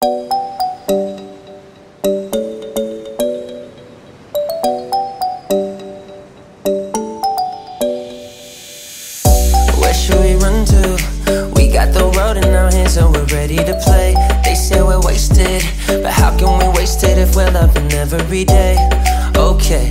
Where should we run to? We got the road in our hands and we're ready to play. They say we're wasted, but how can we waste it if we're loving every day? Okay,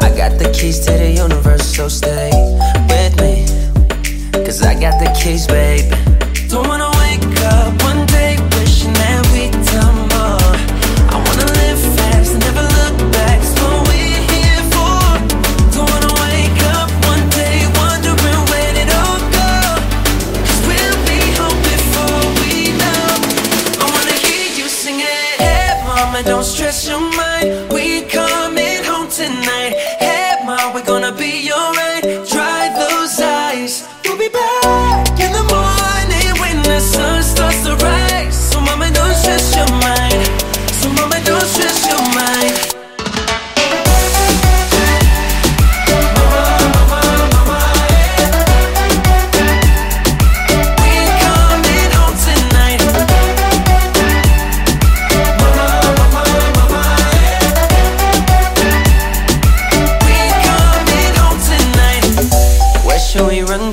I got the keys to the universe, so stay Don't stress your mind. We coming home tonight. Hey, mom, we're gonna